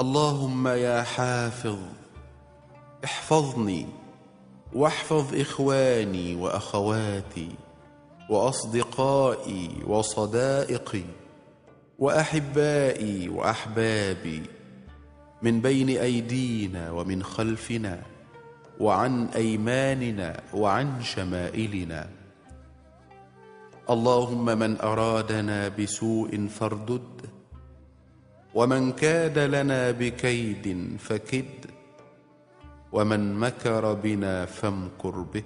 اللهم يا حافظ احفظني واحفظ إخواني وأخواتي وأصدقائي وصدائقي وأحبائي وأحبابي من بين أيدينا ومن خلفنا وعن أيماننا وعن شمائلنا. اللهم من أرادنا بسوء فاردد ومن كاد لنا بكيد فكد ومن مكر بنا فامكر به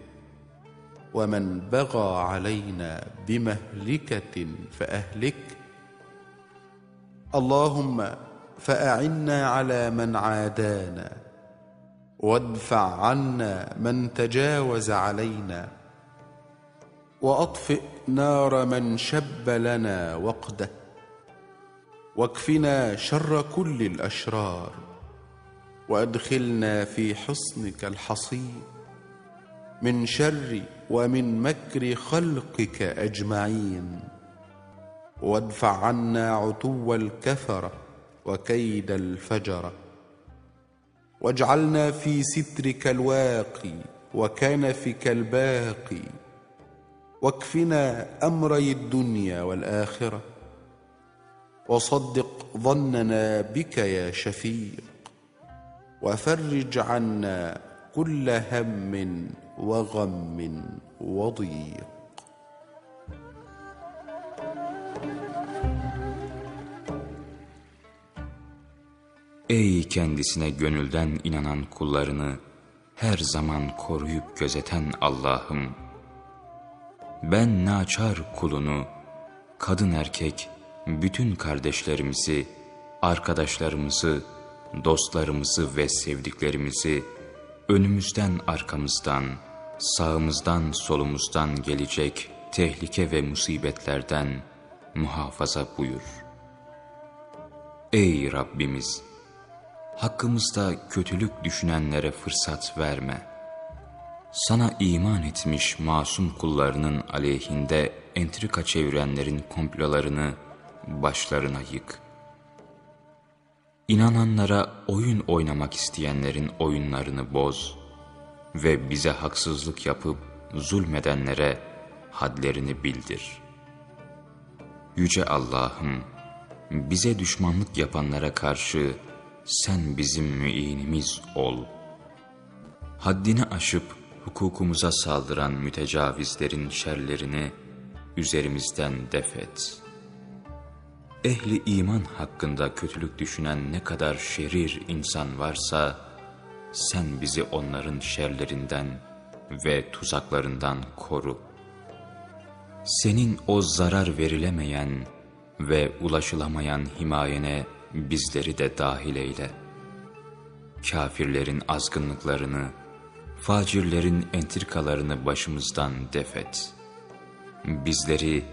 ومن بغى علينا بمهلكة فأهلك. اللهم فأعنا على من عادانا وادفع عنا من تجاوز علينا وأطفئ نار من شب لنا وقده. واكفنا شر كل الأشرار وأدخلنا في حصنك الحصين من شر ومن مكر خلقك أجمعين وادفع عنا عتو الكفرة وكيد الفجرة واجعلنا في سترك الواقي وكنفك الباقي واكفنا أمري الدنيا والآخرة وصدق ظننا بك يا شفيق وفرج عنا كل هم وغم وضيق Ey kendisine gönülden inanan kullarını her zaman koruyup gözeten Allah'ım! Ben naçar kulunu, kadın erkek, bütün kardeşlerimizi, arkadaşlarımızı, dostlarımızı ve sevdiklerimizi önümüzden arkamızdan, sağımızdan solumuzdan gelecek tehlike ve musibetlerden muhafaza buyur. Ey Rabbimiz! Hakkımızda kötülük düşünenlere fırsat verme. Sana iman etmiş masum kullarının aleyhinde entrika çevirenlerin komplolarını başlarına yık. İnananlara oyun oynamak isteyenlerin oyunlarını boz ve bize haksızlık yapıp zulmedenlere hadlerini bildir. Yüce Allah'ım, bize düşmanlık yapanlara karşı sen bizim müinimiz ol. Haddini aşıp hukukumuza saldıran mütecavizlerin şerlerini üzerimizden defet. Ehli iman hakkında kötülük düşünen ne kadar şerir insan varsa, sen bizi onların şerlerinden ve tuzaklarından koru. Senin o zarar verilemeyen ve ulaşılamayan himayene bizleri de dahil eyle. Kafirlerin azgınlıklarını, facirlerin entrikalarını başımızdan defet. Bizleri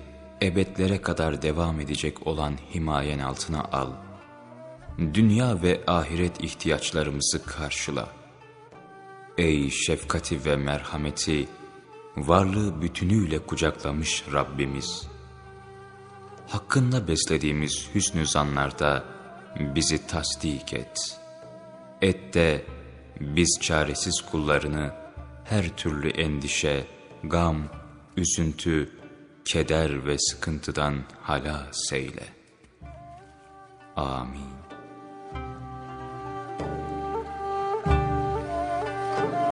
ebedlere kadar devam edecek olan himayen altına al. Dünya ve ahiret ihtiyaçlarımızı karşıla. Ey şefkati ve merhameti, varlığı bütünüyle kucaklamış Rabbimiz! Hakkında beslediğimiz hüsnü zanlarda bizi tasdik et. Et de biz çaresiz kullarını her türlü endişe, gam, üzüntü, keder ve sıkıntıdan halas eyle. Amin.